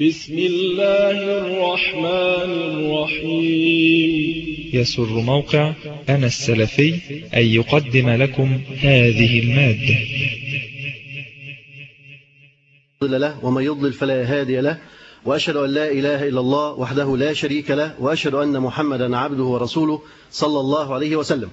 بسم الله الرحمن الرحيم. يسر موقع أنا السلفي أن يقدم لكم هذه المادة. يضل له ومن يضلل فلا هادي له وأشهد أن لا إله إلا الله وحده لا شريك له وأشهد أن محمدا عبده ورسوله صلى الله عليه وسلم.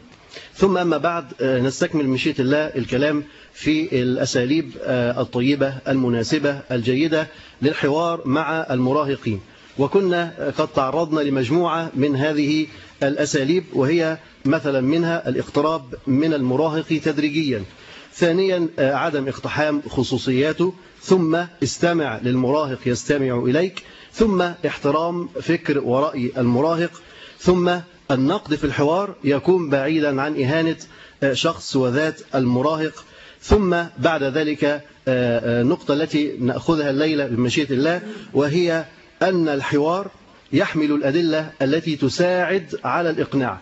ثم أما بعد نستكمل مشيئة الله الكلام في الأساليب الطيبة المناسبة الجيدة للحوار مع المراهقين. وكنا قد تعرضنا لمجموعة من هذه الأساليب وهي مثلا منها الاقتراب من المراهق تدريجيا. ثانيا عدم اقتحام خصوصياته. ثم استمع للمراهق يستمع إليك. ثم احترام فكر ورأي المراهق. ثم النقد في الحوار يكون بعيدا عن إهانة شخص وذات المراهق. ثم بعد ذلك النقطة التي نأخذها الليلة بمشيئة الله وهي أن الحوار يحمل الأدلة التي تساعد على الإقناع.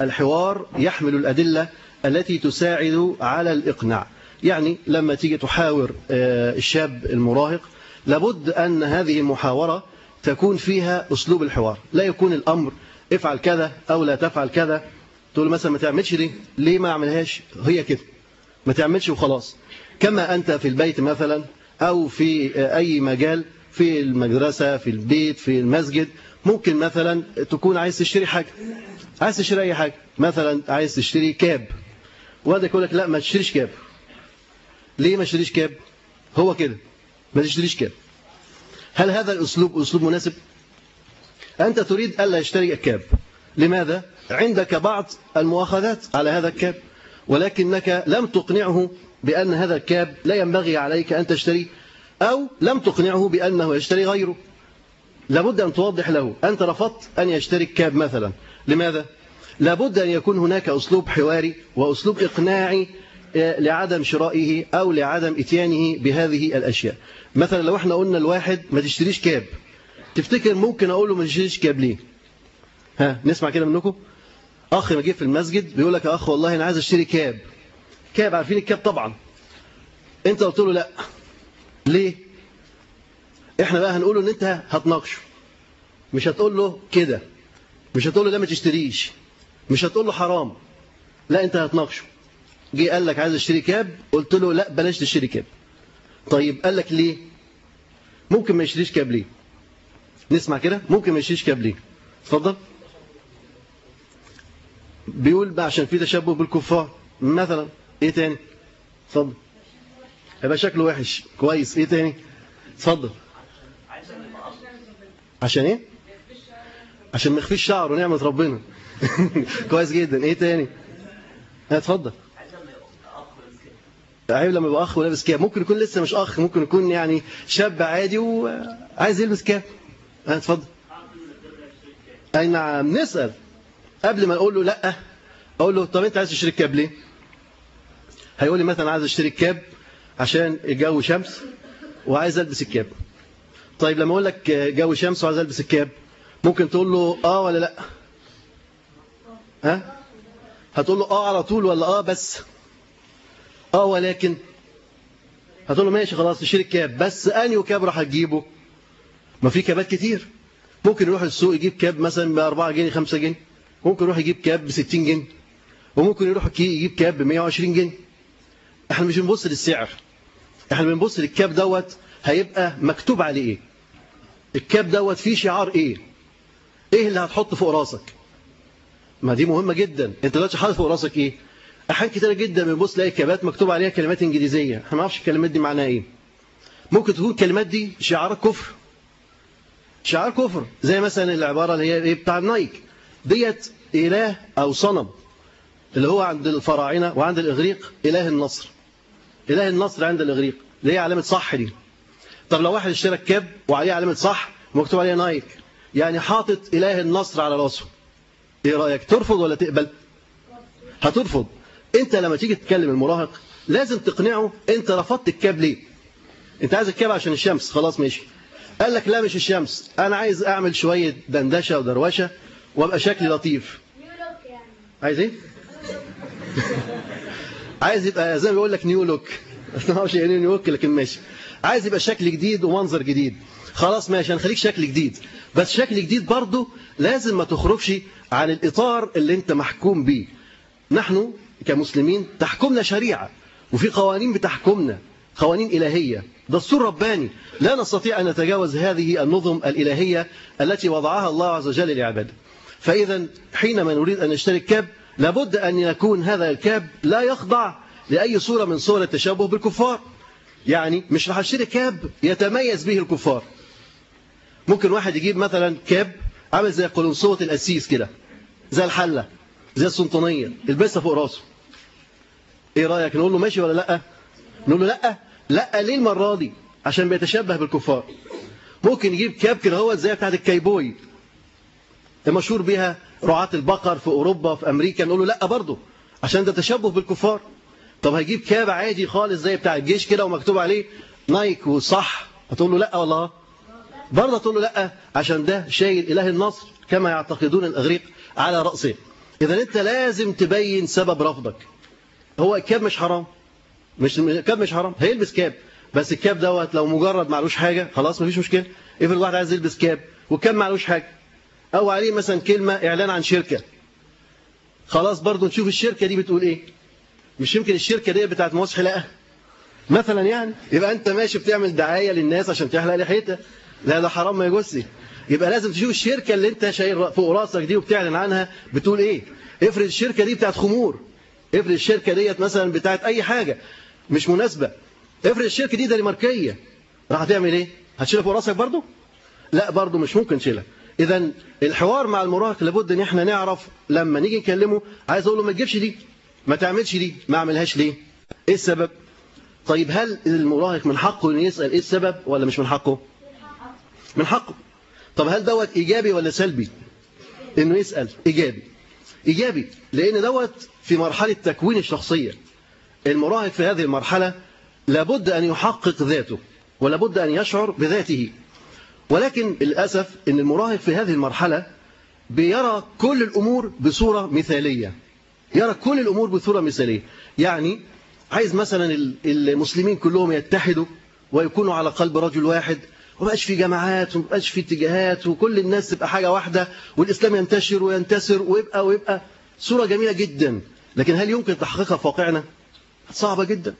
الحوار يحمل الأدلة التي تساعد على الإقناع. يعني لما تيجي تحاور الشاب المراهق لابد أن هذه المحاورة تكون فيها أسلوب الحوار. لا يكون الأمر افعل كذا أو لا تفعل كذا تقول مثلا ما تعملش دي ليه ما أعملهاش؟ هي كده. ما تعملش وخلاص. كما أنت في البيت مثلا أو في أي مجال في المدرسة في البيت في المسجد ممكن مثلا تكون عايز تشتري حاجة. عايز تشتري أي حاجة. مثلا عايز تشتري كاب. وهذا يقول لك لا ما تشتريش كاب. ليه ما تشتريش كاب؟ هو كده. ما تشتريش كاب. هل هذا الأسلوب أسلوب مناسب؟ أنت تريد ألا يشتري الكاب. لماذا؟ عندك بعض المؤاخذات على هذا الكاب ولكنك لم تقنعه بأن هذا الكاب لا ينبغي عليك أن تشتري أو لم تقنعه بأنه يشتري غيره. لابد أن توضح له أنت رفضت أن يشتري الكاب مثلا. لماذا؟ لابد أن يكون هناك أسلوب حواري وأسلوب إقناعي لعدم شرائه أو لعدم إتيانه بهذه الأشياء. مثلا لو إحنا قلنا الواحد ما تشتريش كاب تفتكر ممكن أقول له ما تشتريش كاب ليه ها نسمع كده منكم؟ أخ ما جه في المسجد بيقول لك يا أخ والله أنا عايز أشتري كاب. كاب عارفين الكاب طبعا. أنت قلت له لا. ليه؟ إحنا بقى هنقول له إن أنت هتناقشه. مش هتقول له كده. مش هتقول له لا ما تشتريش. مش هتقول له حرام. لا أنت هتناقشه. جه قال لك عايز أشتري كاب قلت له لا بلاش تشتري كاب. طيب قال لك ليه؟ ممكن ما يشتريش كاب ليه؟ نسمع كده؟ ممكن ما يشتريش كاب ليه. اتفضل. بيقول بقى عشان في تشبه بالكفار. مثلا إيه تاني؟ اتفضل. هيبقى شكله وحش. كويس. إيه تاني؟ اتفضل. عشان إيه؟ عشان ما يخفيش شعره. ونعمه ربنا. كويس جدا. إيه تاني؟ اتفضل. عيب لما يبقى أخ ولابس كاب. ممكن يكون لسه مش أخ. ممكن يكون يعني شاب عادي وعايز يلبس كاب. اتفضل. أي نعم نسال قبل ما نقول له لأ أقول له طب أنت عايز تشتري كاب ليه؟ هيقول لي مثلا عايز أشتري كاب عشان الجو شمس وعايز ألبس الكاب. طيب لما أقول لك جو شمس وعايز ألبس الكاب ممكن تقول له آه ولا لأ؟ ها؟ هتقول له آه على طول ولا آه بس؟ آه ولكن. هتقول له ماشي خلاص تشتري الكاب بس أنهي كاب راح تجيبه ما في كابات كتير. ممكن يروح السوق يجيب كاب مثلا ب 4 جنيه 5 جنيه. ممكن يروح يجيب كاب ب 60 جنيه. وممكن يروح يجيب كاب ب 120 جنيه. إحنا مش بنبص للسعر. إحنا بنبص للكاب دوت هيبقى مكتوب عليه إيه. الكاب دوت فيه شعار إيه. إيه اللي هتحط فوق راسك؟ ما دي مهمة جدا. أنت دلوقتي حاطط فوق راسك إيه؟ أحيان كتير جدا بنبص تلاقي كابات مكتوب عليها كلمات إنجليزية. إحنا ما نعرفش الكلمات دي معناها إيه. ممكن تكون الكلمات دي شعارات كفر. شعار كفر زي مثلا العبارة اللي هي إيه بتاع النايك ديت إله أو صنم اللي هو عند الفراعنة وعند الإغريق إله النصر. إله النصر عند الإغريق اللي هي علامة صح دي. طب لو واحد اشترى كاب وعليه علامة صح ومكتوب عليها نايك يعني حاطط إله النصر على راسه. إيه رأيك ترفض ولا تقبل؟ هترفض. أنت لما تيجي تتكلم المراهق لازم تقنعه أنت رفضت الكاب ليه؟ أنت عايز الكاب عشان الشمس خلاص ماشي. قال لك لا مش الشمس أنا عايز أعمل شوية دندشة ودروشة وأبقى شكلي لطيف. عايز إيه؟ عايز يبقى زي ما بيقول لك new look ما أعرفش يعني new look لكن ماشي. عايز يبقى شكل جديد ومنظر جديد. خلاص ماشي هنخليك شكل جديد. بس شكل جديد برضه لازم ما تخرجش عن الإطار اللي أنت محكوم بيه. نحن كمسلمين تحكمنا شريعة وفي قوانين بتحكمنا. قوانين إلهية. دستور رباني. لا نستطيع أن نتجاوز هذه النظم الإلهية التي وضعها الله عز وجل لعباده فإذا حينما نريد أن نشتري كاب لابد أن يكون هذا الكاب لا يخضع لأي صورة من صور التشابه بالكفار. يعني مش راح أشتري كاب يتميز به الكفار. ممكن واحد يجيب مثلا كاب عامل زي قلنسوة القسيس كده زي الحلة زي السلطانية يلبسها فوق راسه. إيه رأيك؟ نقول له ماشي ولا لأ؟ نقول له لأ. لا ليه المرة دي عشان بيتشبه بالكفار. ممكن يجيب كاب كده هو زي بتاعت الكايبوي المشهور بها رعاة البقر في أوروبا في أمريكا نقول له لا برضه عشان ده تشبه بالكفار. طب هيجيب كاب عادي خالص زي بتاع الجيش كده ومكتوب عليه نايك وصح. هتقول له لا والله. برضه تقول له لا عشان ده شايل إله النصر كما يعتقدون الأغريق على رأسه. إذا أنت لازم تبين سبب رفضك. هو الكاب مش حرام. مش الكاب مش حرام هيلبس كاب. بس الكاب دوت لو مجرد معلوش حاجة خلاص مفيش مشكلة. افرض واحد عايز يلبس كاب والكاب معلوش حاجة أو عليه مثلا كلمة إعلان عن شركة. خلاص برضه نشوف الشركة دي بتقول إيه. مش يمكن الشركة دي بتاعت موس حلاقة مثلا يعني يبقى أنت ماشي بتعمل دعاية للناس عشان تحلق لحيتها لا ده حرام ما يجوزش يبقى لازم تشوف الشركة اللي أنت شايل فوق راسك دي وبتعلن عنها بتقول إيه. افرض الشركة دي بتاعت خمور. افرض الشركة ديت مثلا بتاعت أي حاجة. مش مناسبة. افرض الشركة دي دنماركية. راح تعمل إيه؟ هتشيلها فوق راسك برضه لا برضه مش ممكن تشيلها. إذا الحوار مع المراهق لابد إن إحنا نعرف لما نيجي نكلمه عايز أقول له ما تجيبش دي ما تعملش دي ما أعملهاش ليه؟ إيه السبب؟ طيب هل المراهق من حقه إنه يسأل إيه السبب ولا مش من حقه؟ من حقه. طب هل دوت إيجابي ولا سلبي؟ إنه يسأل إيجابي. إيجابي لأن دوت في مرحلة تكوين الشخصية. المراهق في هذه المرحلة لابد أن يحقق ذاته ولابد أن يشعر بذاته. ولكن للأسف أن المراهق في هذه المرحلة بيرى كل الأمور بصورة مثالية. يرى كل الأمور بصورة مثالية. يعني عايز مثلا المسلمين كلهم يتحدوا ويكونوا على قلب رجل واحد ومبقاش في جماعات ومبقاش في اتجاهات وكل الناس تبقى حاجة واحدة والإسلام ينتشر وينتسر ويبقى ويبقى. صورة جميلة جدا. لكن هل يمكن تحقيقها في واقعنا؟ صعبة جدا.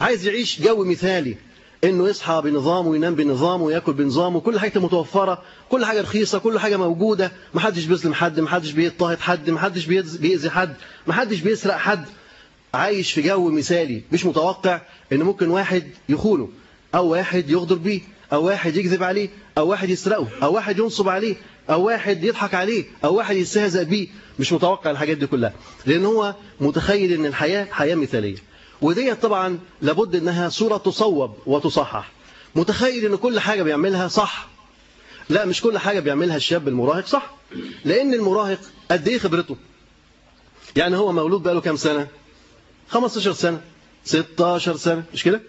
عايز يعيش جو مثالي إنه يصحى بنظام وينام بنظام وياكل بنظام وكل حاجة متوفرة كل حاجة رخيصة كل حاجة موجودة. ما حدش بيظلم حد ما حدش بيضطهد حد ما حدش بيأذي حد ما حدش بيسرق حد. عايش في جو مثالي مش متوقع ان ممكن واحد يخونه أو واحد يغدر بيه أو واحد يكذب عليه أو واحد يسرقه أو واحد ينصب عليه أو واحد يضحك عليه أو واحد يستهزأ بيه. مش متوقع الحاجات دي كلها. لأن هو متخيل إن الحياة حياة مثالية. ودي طبعا لابد إنها صورة تصوب وتصحح. متخيل إن كل حاجة بيعملها صح؟ لا مش كل حاجة بيعملها الشاب المراهق صح. لأن المراهق قد إيه خبرته؟ يعني هو مولود بقاله كام سنة؟ 15 سنة. 16 سنة. مش كده؟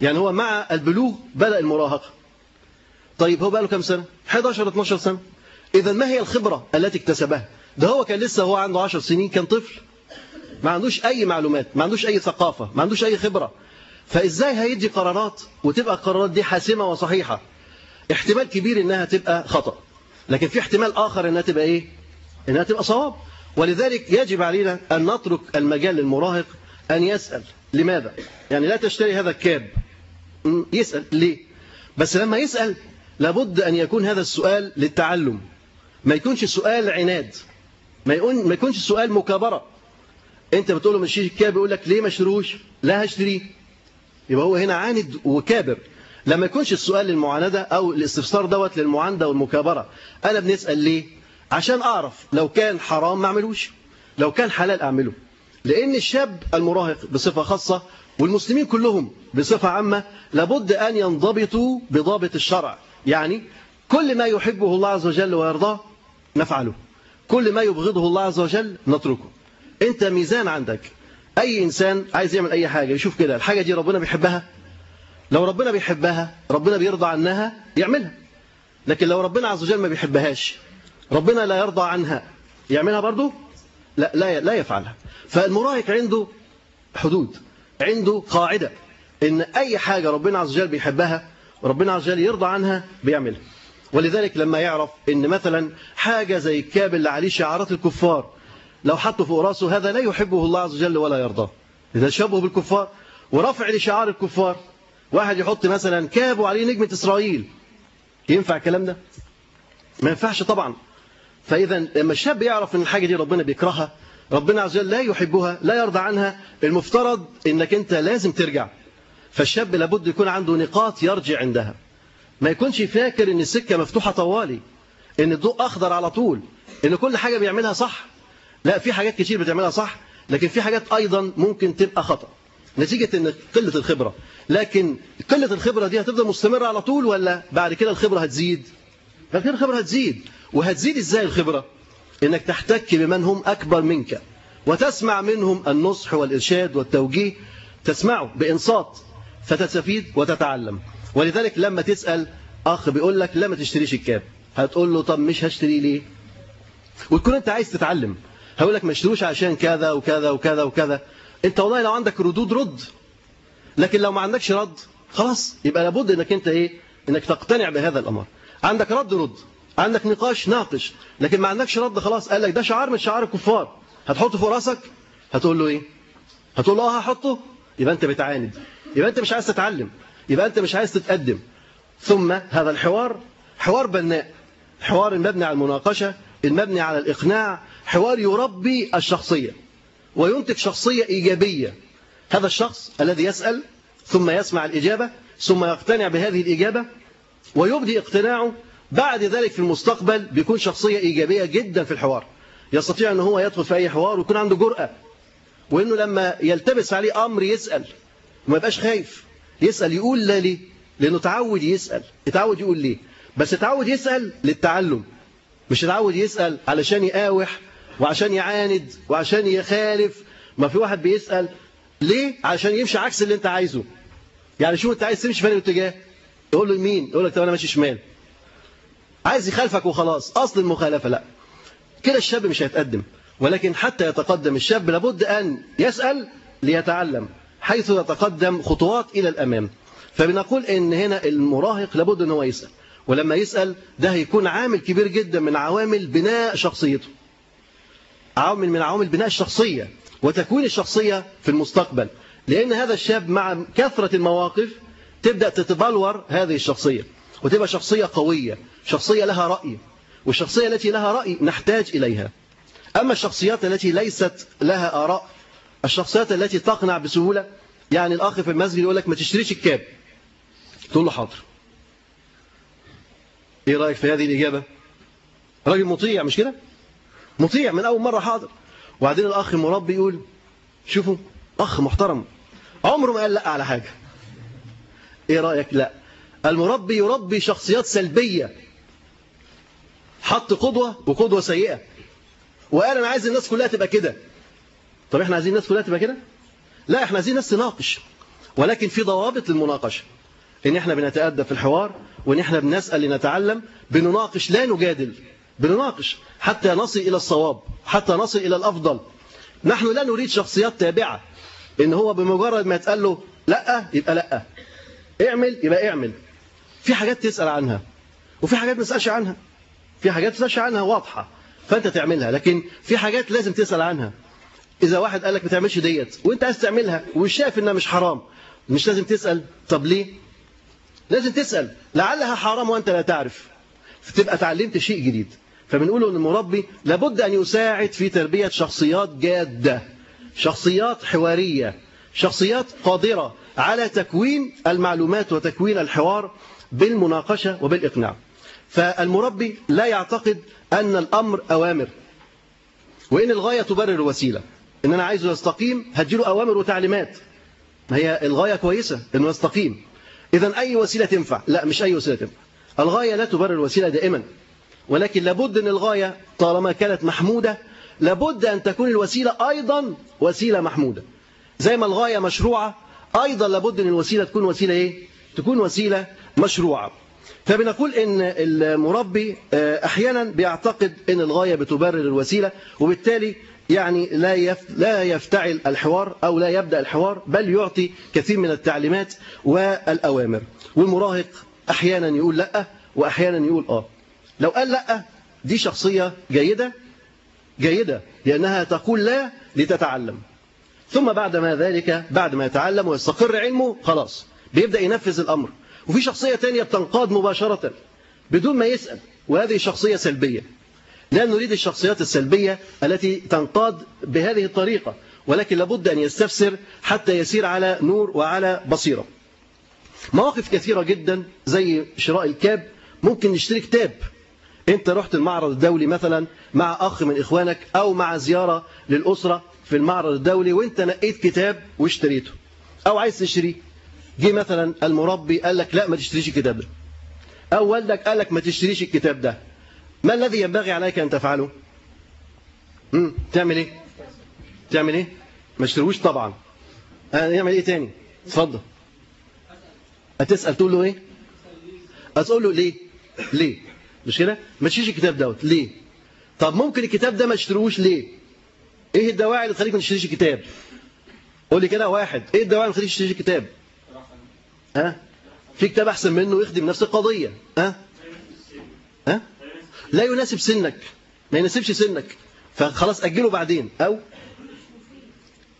يعني هو مع البلوغ بدأ المراهقة طيب هو بقاله كام سنة؟ 11 12 سنة. اذا ما هي الخبرة التي اكتسبها؟ ده هو كان لسه هو عنده 10 سنين كان طفل. ما عندوش أي معلومات ما عندوش أي ثقافة ما عندوش أي خبرة. فإزاي هيدي قرارات وتبقى القرارات دي حاسمة وصحيحة؟ احتمال كبير إنها تبقى خطأ. لكن في احتمال آخر إنها تبقى إيه؟ إنها تبقى صواب. ولذلك يجب علينا أن نترك المجال للمراهق أن يسأل. لماذا؟ يعني لا تشتري هذا الكاب. يسأل. ليه؟ بس لما يسأل لابد أن يكون هذا السؤال للتعلم. ما يكونش السؤال عناد. ما يكونش السؤال مكابرة. انت بتقول له ما تشتريش الكاب يقول لك ليه ما اشتروش؟ لا هشتريه. يبقى هو هنا عاند وكابر. لما يكونش السؤال للمعاندة أو الاستفسار دوت للمعاندة والمكابرة أنا بنسأل ليه؟ عشان أعرف لو كان حرام ما أعملوش لو كان حلال أعمله. لأن الشاب المراهق بصفة خاصة والمسلمين كلهم بصفة عامة لابد أن ينضبطوا بضابط الشرع. يعني كل ما يحبه الله عز وجل ويرضاه نفعله. كل ما يبغضه الله عز وجل نتركه. انت ميزان عندك. أي إنسان عايز يعمل أي حاجة يشوف كده الحاجة دي ربنا بيحبها؟ لو ربنا بيحبها ربنا بيرضى عنها يعملها. لكن لو ربنا عز وجل ما بيحبهاش ربنا لا يرضى عنها يعملها برضو؟ لا لا لا يفعلها. فالمراهق عنده حدود عنده قاعدة إن أي حاجة ربنا عز وجل بيحبها ربنا عز وجل يرضى عنها بيعملها. ولذلك لما يعرف إن مثلا حاجة زي الكاب اللي عليه شعارات الكفار لو حطه فوق راسه هذا لا يحبه الله عز وجل ولا يرضاه. إذا شبه بالكفار ورفع لشعار الكفار واحد يحط مثلا كاب وعليه نجمة إسرائيل. ينفع الكلام ده ما ينفعش طبعا. فإذا لما الشاب يعرف إن الحاجة دي ربنا بيكرهها ربنا عز وجل لا يحبها لا يرضى عنها المفترض إنك أنت لازم ترجع. فالشاب لابد يكون عنده نقاط يرجع عندها. ما يكونش فاكر إن السكة مفتوحة طوالي إن الضوء أخضر على طول إن كل حاجة بيعملها صح. لا في حاجات كتير بتعملها صح لكن في حاجات أيضا ممكن تبقى خطأ. نتيجة إن قلة الخبرة. لكن قلة الخبرة دي هتفضل مستمرة على طول ولا بعد كده الخبرة هتزيد؟ بعد كده الخبرة هتزيد. وهتزيد إزاي الخبرة؟ إنك تحتك بمن هم أكبر منك. وتسمع منهم النصح والإرشاد والتوجيه. تسمعه بإنصات. فتستفيد وتتعلم. ولذلك لما تسأل أخ بيقول لك لا ما تشتريش الكاب. هتقول له طب مش هشتري ليه؟ وتكون أنت عايز تتعلم. هقول لك ما اشتروش عشان كذا وكذا وكذا وكذا. انت والله لو عندك ردود رد لكن لو ما عندكش رد خلاص يبقى لابد انك انت إيه؟ انك تقتنع بهذا الأمر. عندك رد رد عندك نقاش ناقش لكن ما عندكش رد خلاص قال لك ده شعار من شعار الكفار. هتحطه فوق راسك؟ هتقول له إيه؟ هتقول له آه هحطه؟ يبقى انت بتعاند. يبقى انت مش عايز تتعلم. يبقى انت مش عايز تتقدم. ثم هذا الحوار حوار بناء. حوار المبني على المناقشة المبني على الإقناع حوار يربي الشخصية وينتج شخصية إيجابية. هذا الشخص الذي يسأل ثم يسمع الإجابة ثم يقتنع بهذه الإجابة ويبدي اقتناعه بعد ذلك في المستقبل بيكون شخصية إيجابية جدا في الحوار. يستطيع أنه هو يدخل في أي حوار ويكون عنده جرأة. وأنه لما يلتبس عليه أمر يسأل وما يبقاش خايف. يسأل يقول لا ليه؟ لأنه تعود يسأل. يتعود يقول ليه؟ بس يتعود يسأل للتعلم مش يتعود يسأل علشان يقاوح وعشان يعاند وعشان يخالف. ما في واحد بيسأل ليه؟ عشان يمشي عكس اللي انت عايزه. يعني شو انت عايز تمشي في الاتجاه يقول له يمين يقول لك طب أنا ماشي شمال. عايز يخالفك وخلاص. اصل المخالفة لا. كده الشاب مش هيتقدم. ولكن حتى يتقدم الشاب لابد أن يسأل ليتعلم حيث يتقدم خطوات إلى الأمام. فبنقول إن هنا المراهق لابد إن هو يسأل. ولما يسأل ده هيكون عامل كبير جدا من عوامل بناء شخصيته. عامل من عوامل بناء الشخصية وتكوين الشخصية في المستقبل. لأن هذا الشاب مع كثرة المواقف تبدأ تتبلور هذه الشخصية وتبقى شخصية قوية شخصية لها رأي والشخصية التي لها رأي نحتاج إليها. أما الشخصيات التي ليست لها آراء الشخصيات التي تقنع بسهولة يعني الأخ في المسجد يقول لك ما تشتريش الكاب. تقول له حاضر. إيه رأيك في هذه الإجابة؟ راجل مطيع مش كده؟ مطيع من أول مرة حاضر. وبعدين الأخ المربي يقول شوفوا أخ محترم عمره ما قال لأ على حاجة. إيه رأيك؟ لأ. المربي يربي شخصيات سلبية. حط قدوة وقدوة سيئة. وقال أنا عايز الناس كلها تبقى كده. طب إحنا عايزين الناس كلها تبقى كده؟ لا إحنا عايزين ناس تناقش. ولكن في ضوابط للمناقشة. إن إحنا بنتأدب في الحوار وإن إحنا بنسأل لنتعلم بنناقش لا نجادل. بنناقش حتى نصل إلى الصواب حتى نصل إلى الأفضل. نحن لا نريد شخصيات تابعة. إن هو بمجرد ما يتقال له لأ يبقى لأ. اعمل يبقى اعمل. في حاجات تسأل عنها وفي حاجات ما تسألش عنها. في حاجات ما تسألش عنها واضحة فأنت تعملها. لكن في حاجات لازم تسأل عنها. إذا واحد قال لك ما تعملش ديت وأنت عايز تعملها ومش شايف إنها مش حرام مش لازم تسأل. طب ليه؟ لازم تسأل. لعلها حرام وأنت لا تعرف. فتبقى تعلمت شيء جديد. فبنقول أن المربي لابد أن يساعد في تربية شخصيات جادة شخصيات حوارية شخصيات قادرة على تكوين المعلومات وتكوين الحوار بالمناقشة وبالإقناع. فالمربي لا يعتقد أن الأمر أوامر. وإن الغاية تبرر الوسيلة. إن أنا عايزه يستقيم هديله أوامر وتعليمات. ما هي الغاية كويسة؟ إنه يستقيم. إذا أي وسيلة تنفع؟ لا مش أي وسيلة تنفع. الغاية لا تبرر الوسيلة دائما. ولكن لابد أن الغاية طالما كانت محمودة لابد أن تكون الوسيلة أيضا وسيلة محمودة. زي ما الغاية مشروعة أيضا لابد أن الوسيلة تكون وسيلة إيه؟ تكون وسيلة مشروعة. فبنقول إن المربي أحيانا بيعتقد إن الغاية بتبرر الوسيلة وبالتالي يعني لا لا يفتعل الحوار أو لا يبدأ الحوار بل يعطي كثير من التعليمات والأوامر. والمراهق أحيانا يقول لأ واحيانا يقول آه. لو قال لأ دي شخصية جيدة؟ جيدة لأنها تقول لا لتتعلم. ثم بعد ما ذلك بعد ما يتعلم ويستقر علمه خلاص بيبدأ ينفذ الأمر. وفي شخصية ثانية بتنقاد مباشرة بدون ما يسأل وهذه شخصية سلبية. لا نريد الشخصيات السلبية التي تنقاد بهذه الطريقة ولكن لابد أن يستفسر حتى يسير على نور وعلى بصيرة. مواقف كثيرة جدا زي شراء الكاب ممكن نشتري كتاب. انت رحت المعرض الدولي مثلا مع أخ من إخوانك أو مع زيارة للأسرة في المعرض الدولي وانت نقيت كتاب واشتريته أو عايز تشتريه. جه مثلا المربي قال لك لا ما تشتريش الكتاب ده. أو والدك قال لك ما تشتريش الكتاب ده. ما الذي ينبغي عليك أن تفعله؟ امم تعمل إيه؟ تعمل إيه؟ ما اشتروش طبعا. يعمل إيه تاني؟ اتفضل. هتسأل تقول له إيه؟ هتقول له ليه؟ ليه؟ مش كده؟ ما تشتريش الكتاب دوت. ليه؟ طب ممكن الكتاب ده ما تشتروش ليه؟ إيه الدواعي اللي تخليك ما تشتريش الكتاب؟ قول لي كده واحد. إيه الدواعي اللي تخليك تشتريش الكتاب؟ ها؟ في كتاب أحسن منه يخدم نفس القضية. ها؟ ها؟ لا يناسب سنك. ما يناسبش سنك. فخلاص أجله بعدين. أو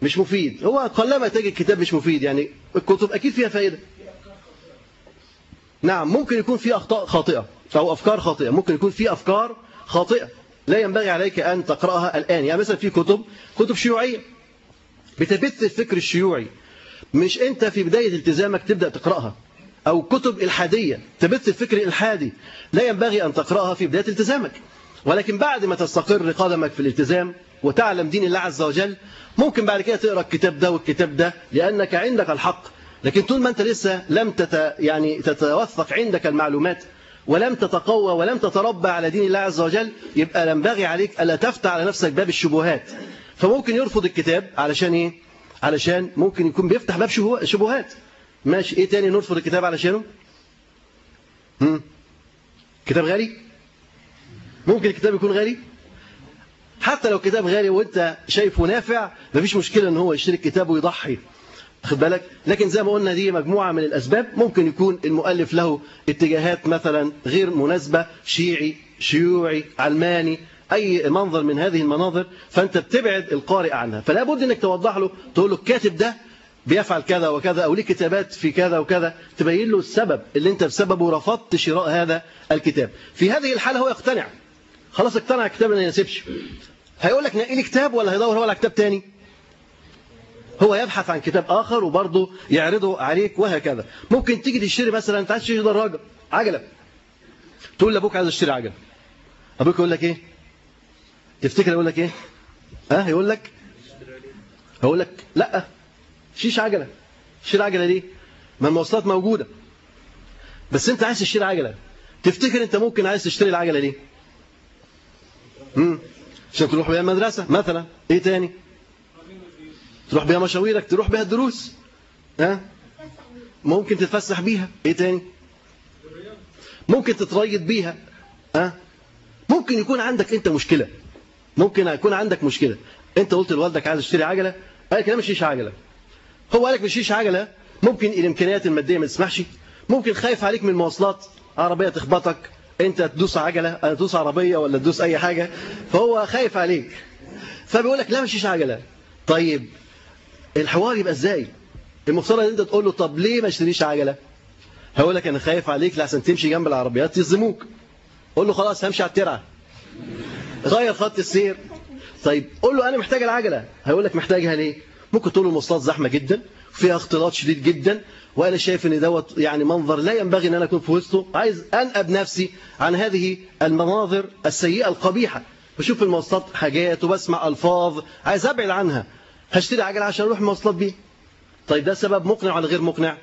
مش مفيد. هو قلما تجد كتاب مش مفيد يعني الكتب أكيد فيها فائده نعم ممكن يكون في أخطاء خاطئة أو أفكار خاطئة. ممكن يكون في أفكار خاطئة لا ينبغي عليك أن تقرأها الآن. يعني مثلا في كتب كتب شيوعية. بتبث الفكر الشيوعي. مش أنت في بداية التزامك تبدأ تقرأها. أو كتب إلحادية. تبث الفكر الإلحادي. لا ينبغي أن تقرأها في بداية التزامك. ولكن بعد ما تستقر قدمك في الالتزام وتعلم دين الله عز وجل ممكن بعد كده تقرأ الكتاب ده والكتاب ده لأنك عندك الحق لكن طول ما أنت لسه لم تت يعني تتوثق عندك المعلومات ولم تتقوى ولم تتربى على دين الله عز وجل يبقى ينبغي عليك ألا تفتح على نفسك باب الشبهات فممكن يرفض الكتاب علشان إيه؟ علشان ممكن يكون بيفتح باب شبهات ماشي إيه تاني نرفض الكتاب علشانه؟ مم. كتاب غالي؟ ممكن الكتاب يكون غالي؟ حتى لو كتاب غالي وانت شايفه نافع مفيش مشكلة إن هو يشتري الكتاب ويضحي خد بالك؟ لكن زي ما قلنا دي مجموعة من الأسباب. ممكن يكون المؤلف له اتجاهات مثلا غير مناسبة شيعي شيوعي علماني أي منظر من هذه المناظر فأنت بتبعد القارئ عنها. فلا بد أنك توضح له تقول له الكاتب ده بيفعل كذا وكذا أو ليه كتابات في كذا وكذا تبين له السبب اللي أنت بسببه رفضت شراء هذا الكتاب. في هذه الحالة هو يقتنع. خلاص اقتنع الكتاب ما يناسبش. هيقول لك نقي لي كتاب ولا هيدور هو على كتاب تاني؟ هو يبحث عن كتاب آخر وبرضه يعرضه عليك وهكذا. ممكن تيجي تشتري مثلا انت عايز تشتري دراجة عجلة. تقول لأبوك عايز أشتري عجلة. أبوك يقول لك إيه؟ تفتكر يقول لك ها؟ أه يقول لك؟ هقول لك لأ شيش عجلة. اشتري عجلة ليه ما المواصلات موجودة. بس أنت عايز تشتري عجلة. تفتكر أنت ممكن عايز تشتري العجلة ليه امم عشان تروح بيها المدرسة مثلا. إيه تاني؟ تروح بيها مشاويرك تروح بيها الدروس. ها؟ ممكن تتفسح بيها. إيه تاني؟ ممكن تتريض بيها. ها؟ ممكن يكون عندك أنت مشكلة. ممكن يكون عندك مشكلة. أنت قلت لوالدك عايز اشتري عجلة. قال لك أنا مش عجلة. هو قال لك مش عجلة. ممكن الإمكانيات المادية ما تسمحش. ممكن خايف عليك من المواصلات. عربية تخبطك. أنت تدوس عجلة أنا تدوس عربية ولا تدوس أي حاجة. فهو خايف عليك. فبيقول لك لا مش عجلة. طيب الحوار يبقى إزاي؟ المفترض إن أنت تقول له طب ليه ما اشتريش عجلة؟ هقول لك أنا خايف عليك لحسن تمشي جنب العربيات يظلموك. قول له خلاص همشي على الترعة. غير خط السير. طيب قول له أنا محتاج العجلة. هيقول لك محتاجها ليه؟ ممكن تقول له المواصلات زحمة جدا فيها اختلاط شديد جدا وأنا شايف إن دوت يعني منظر لا ينبغي إن أنا أكون في وسطه. عايز انقب نفسي عن هذه المناظر السيئة القبيحة. بشوف المواصلات حاجات وبسمع ألفاظ عايز أبعد عنها. هشتري عجلة عشان أروح مواصلات بيه؟ طيب ده سبب مقنع ولا غير مقنع؟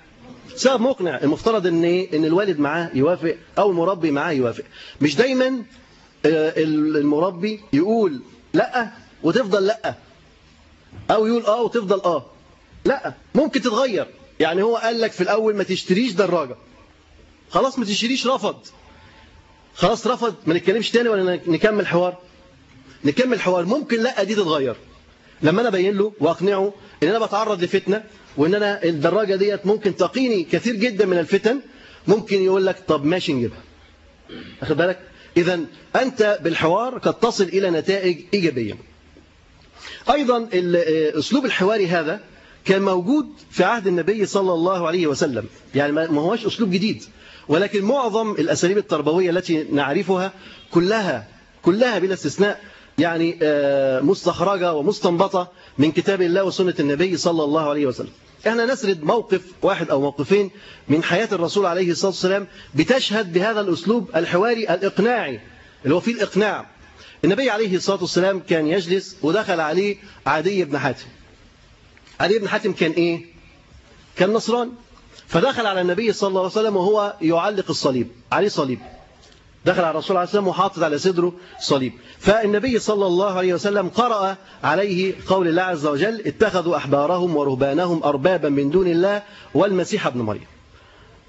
سبب مقنع المفترض إن إيه؟ إن الوالد معاه يوافق أو المربي معاه يوافق. مش دايما المربي يقول لأ وتفضل لأ. أو يقول آه وتفضل آه. لأ ممكن تتغير. يعني هو قال لك في الأول ما تشتريش دراجة. خلاص ما تشتريش رفض. خلاص رفض ما نتكلمش تاني ولا نكمل حوار؟ نكمل حوار. ممكن لأ دي تتغير. لما أنا أبين له وأقنعه إن أنا بتعرض لفتنة وإن أنا الدراجة ديت ممكن تقيني كثير جدا من الفتن ممكن يقول لك طب ماشي نجيبها. أخذ بالك؟ إذا أنت بالحوار قد تصل إلى نتائج إيجابية. أيضا أسلوب الحواري هذا كان موجود في عهد النبي صلى الله عليه وسلم. يعني ما هوش أسلوب جديد. ولكن معظم الأساليب التربوية التي نعرفها كلها كلها بلا استثناء يعني مستخرجة ومستنبطة من كتاب الله وسنة النبي صلى الله عليه وسلم. إحنا نسرد موقف واحد أو موقفين من حياة الرسول عليه الصلاة والسلام بتشهد بهذا الأسلوب الحواري الإقناعي اللي هو فيه الإقناع. النبي عليه الصلاة والسلام كان يجلس ودخل عليه عدي بن حاتم. عدي بن حاتم كان إيه؟ كان نصران. فدخل على النبي صلى الله عليه وسلم وهو يعلق الصليب عليه صليب. دخل على الرسول عليه السلام وحاطط على صدره صليب. فالنبي صلى الله عليه وسلم قرأ عليه قول الله عز وجل اتخذوا أحبارهم ورهبانهم أربابا من دون الله والمسيح ابن مريم.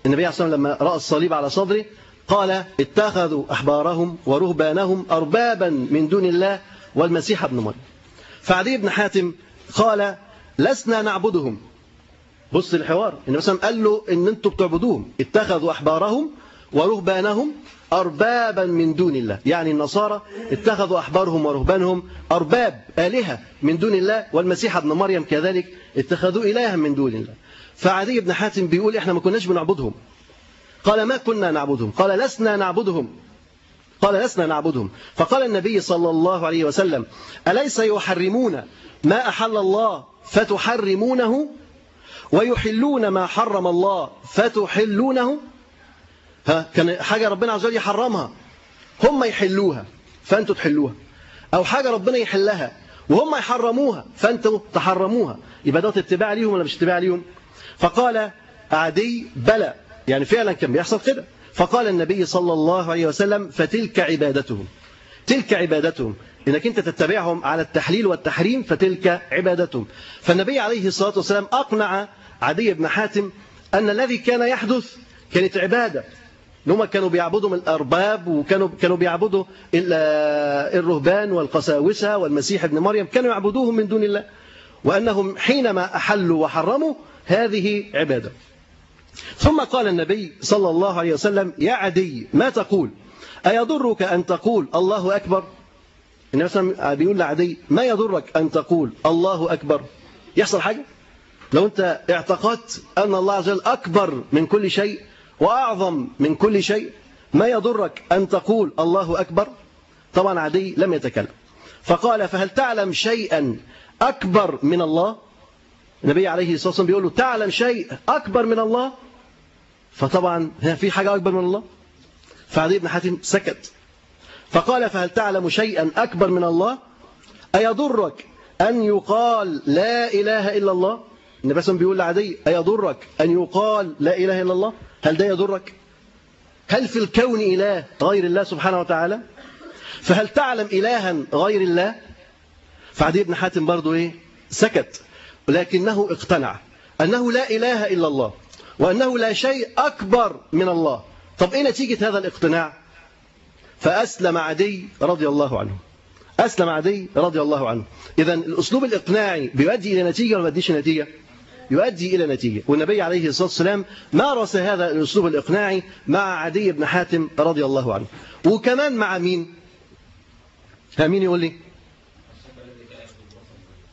النبي عليه والسلام لما رأى الصليب على صدره قال اتخذوا أحبارهم ورهبانهم أربابا من دون الله والمسيح ابن مريم. فعدي بن حاتم قال لسنا نعبدهم. بص الحوار النبي صلى الله عليه وسلم قال له إن أنتم بتعبدوهم اتخذوا أحبارهم ورهبانهم اربابا من دون الله. يعني النصارى اتخذوا أحبارهم ورهبانهم أرباب آلهة من دون الله. والمسيح ابن مريم كذلك اتخذوا الها من دون الله. فعدي بن حاتم بيقول إحنا ما كناش بنعبدهم. قال ما كنا نعبدهم؟ قال لسنا نعبدهم. قال لسنا نعبدهم. فقال النبي صلى الله عليه وسلم أليس يحرمون ما أحل الله فتحرمونه ويحلون ما حرم الله فتحلونه؟ ها كان حاجة ربنا عز وجل يحرمها. هم يحلوها فأنتوا تحلوها. أو حاجة ربنا يحلها وهم يحرموها فأنتوا تحرموها. يبقى ده اتباع ليهم ولا مش اتباع ليهم؟ فقال عدي بلى. يعني فعلا كان بيحصل كده. فقال النبي صلى الله عليه وسلم فتلك عبادتهم. تلك عبادتهم. إنك أنت تتبعهم على التحليل والتحريم فتلك عبادتهم. فالنبي عليه الصلاة والسلام أقنع عدي بن حاتم أن الذي كان يحدث كانت عبادة. ان هم كانوا بيعبدوا من الأرباب وكانوا كانوا بيعبدوا الرهبان والقساوسة والمسيح ابن مريم. كانوا يعبدوهم من دون الله. وأنهم حينما أحلوا وحرموا هذه عبادة. ثم قال النبي صلى الله عليه وسلم يا عدي ما تقول؟ أيضرك أن تقول الله أكبر؟ النبي صلى الله عليه وسلم بيقول لعدي ما يضرك أن تقول الله أكبر؟ يحصل حاجة؟ لو أنت اعتقدت أن الله عز وجل أكبر من كل شيء وأعظم من كل شيء ما يضرك أن تقول الله أكبر؟ طبعا عدي لم يتكلم. فقال فهل تعلم شيئا أكبر من الله؟ النبي عليه الصلاة والسلام بيقول له تعلم شيء أكبر من الله؟ فطبعا في حاجة أكبر من الله؟ فعدي بن حاتم سكت. فقال فهل تعلم شيئا أكبر من الله؟ أيضرك أن يقال لا إله إلا الله؟ النبي صلى بيقول لعدي أيضرك أن يقال لا إله إلا الله؟ هل ده يضرك؟ هل في الكون إله غير الله سبحانه وتعالى؟ فهل تعلم إلها غير الله؟ فعدي بن حاتم برضو إيه؟ سكت. ولكنه اقتنع أنه لا إله إلا الله وأنه لا شيء أكبر من الله. طب إيه نتيجة هذا الاقتناع؟ فأسلم عدي رضي الله عنه. أسلم عدي رضي الله عنه. إذا الأسلوب الإقناعي بيؤدي إلى نتيجة ولا ما بيؤديش نتيجة يؤدي إلى نتيجة. والنبي عليه الصلاة والسلام مارس هذا الأسلوب الإقناعي مع عدي بن حاتم رضي الله عنه. وكمان مع مين؟ مين يقول لي؟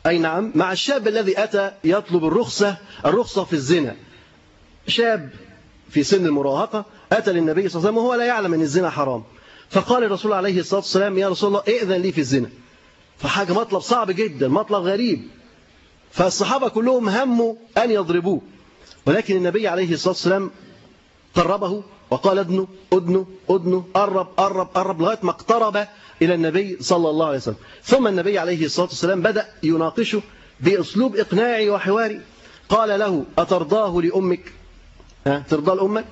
أي نعم مع الشاب الذي أتى يطلب الرخصة الرخصة في الزنا. شاب في سن المراهقة أتى للنبي صلى الله عليه وسلم وهو لا يعلم أن الزنا حرام. فقال الرسول عليه الصلاة والسلام يا رسول الله ائذن لي في الزنا. فحاجة مطلب صعب جدا مطلب غريب. فالصحابة كلهم هموا أن يضربوه. ولكن النبي عليه الصلاة والسلام قربه وقال ادنه ادنه ادنه قرب قرب قرب لغاية ما اقترب إلى النبي صلى الله عليه وسلم. ثم النبي عليه الصلاة والسلام بدأ يناقشه بأسلوب إقناعي وحواري. قال له أترضاه لأمك؟ ها ترضى لأمك؟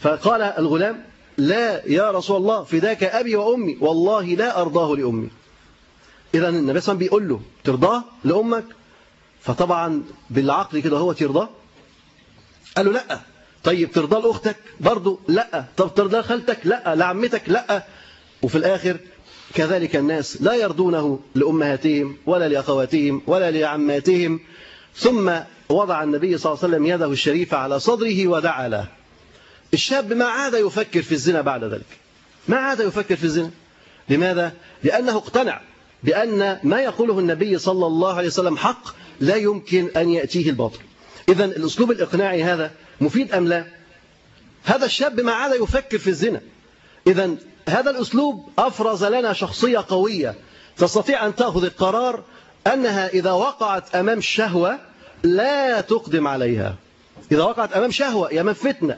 فقال الغلام لا يا رسول الله فداك أبي وأمي والله لا أرضاه لأمي. إذا النبي صلى الله عليه وسلم بيقول له ترضاه لأمك؟ فطبعا بالعقل كده هو ترضاه قال له لا. طيب ترضاه لأختك؟ برضه لا. طب ترضاه لخالتك؟ لا. لعمتك؟ لا. وفي الآخر كذلك الناس لا يرضونه لأمهاتهم ولا لأخواتهم ولا لعماتهم. ثم وضع النبي صلى الله عليه وسلم يده الشريفة على صدره ودعا له. الشاب ما عاد يفكر في الزنا بعد ذلك. ما عاد يفكر في الزنا. لماذا؟ لأنه اقتنع. بأن ما يقوله النبي صلى الله عليه وسلم حق لا يمكن أن يأتيه الباطل. إذا الأسلوب الإقناعي هذا مفيد أم لا؟ هذا الشاب ما عاد يفكر في الزنا. إذا هذا الأسلوب أفرز لنا شخصية قوية تستطيع أن تأخذ القرار أنها إذا وقعت أمام شهوة لا تقدم عليها. إذا وقعت أمام شهوة أمام فتنة.